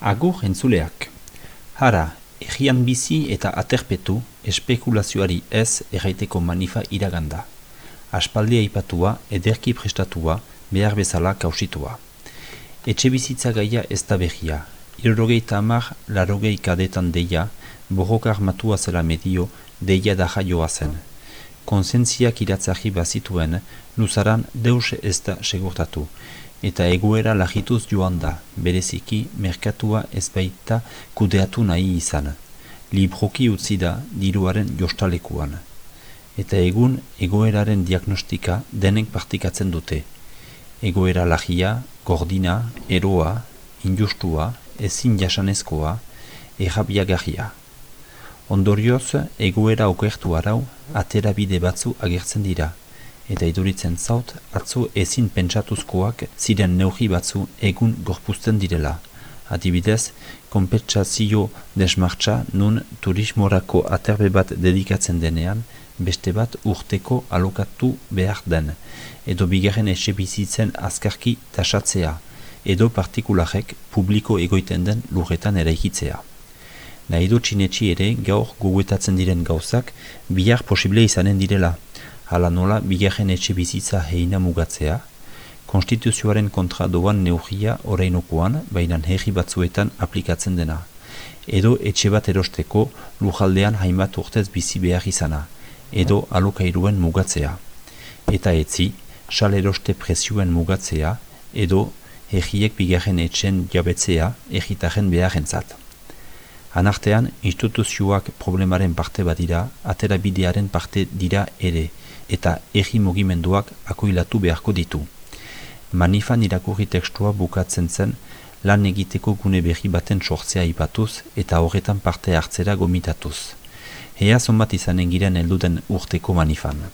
Agur entzuleak. Hara, egian bizi eta aterpetu espekulazioari ez erraiteko manifa iraganda. Aspaldi aipatua, ederki prestatua, behar bezala kausitua. Etxe bizitza gaia ez da behia. Irrogei tamar, larogei kadetan deia, borrokar matua zela medio, deia da jaioa zen. Konsentziak iratzahi bazituen, luzaran deus ez da segurtatu eta egoera lagituz joan da, bereziki merkatua ez baita kudeatu nahi izan. Libroki utzi da diruaren jostalekuan. Eta egun egoeraren diagnostika denek partikatzen dute. Egoera lagia, gordina, eroa, injustua, ezin jasanezkoa, errabiagarria. Ondorioz, egoera okertu arau, atera bide batzu agertzen dira eta iduritzen zaut atzo ezin pentsatuzkoak ziren neugi batzu egun gorpuzten direla. Adibidez, konpentsazio desmartza nun turismorako aterbe bat dedikatzen denean, beste bat urteko alokatu behar den, edo bigarren etxe bizitzen azkarki tasatzea, edo partikularek publiko egoiten den lurretan eraikitzea. Nahido txinetxi ere gaur goguetatzen diren gauzak bihar posible izanen direla, hala nola bigarren etxe bizitza heina mugatzea, konstituzioaren kontra doan neugia orainokoan, baina herri batzuetan aplikatzen dena, edo etxe bat erosteko lujaldean hainbat urtez bizi behar izana, edo alokairuen mugatzea, eta etzi, sal eroste prezioen mugatzea, edo herriek bigarren etxen jabetzea erritaren beharrentzat. Anartean, instituzioak problemaren parte badira, aterabidearen parte dira ere, eta egi mugimenduak akoilatu beharko ditu. Manifan irakurri tekstua bukatzen zen lan egiteko gune berri baten sortzea ipatuz eta horretan parte hartzera gomitatuz. Ea zonbat izanen giren elduden urteko manifan.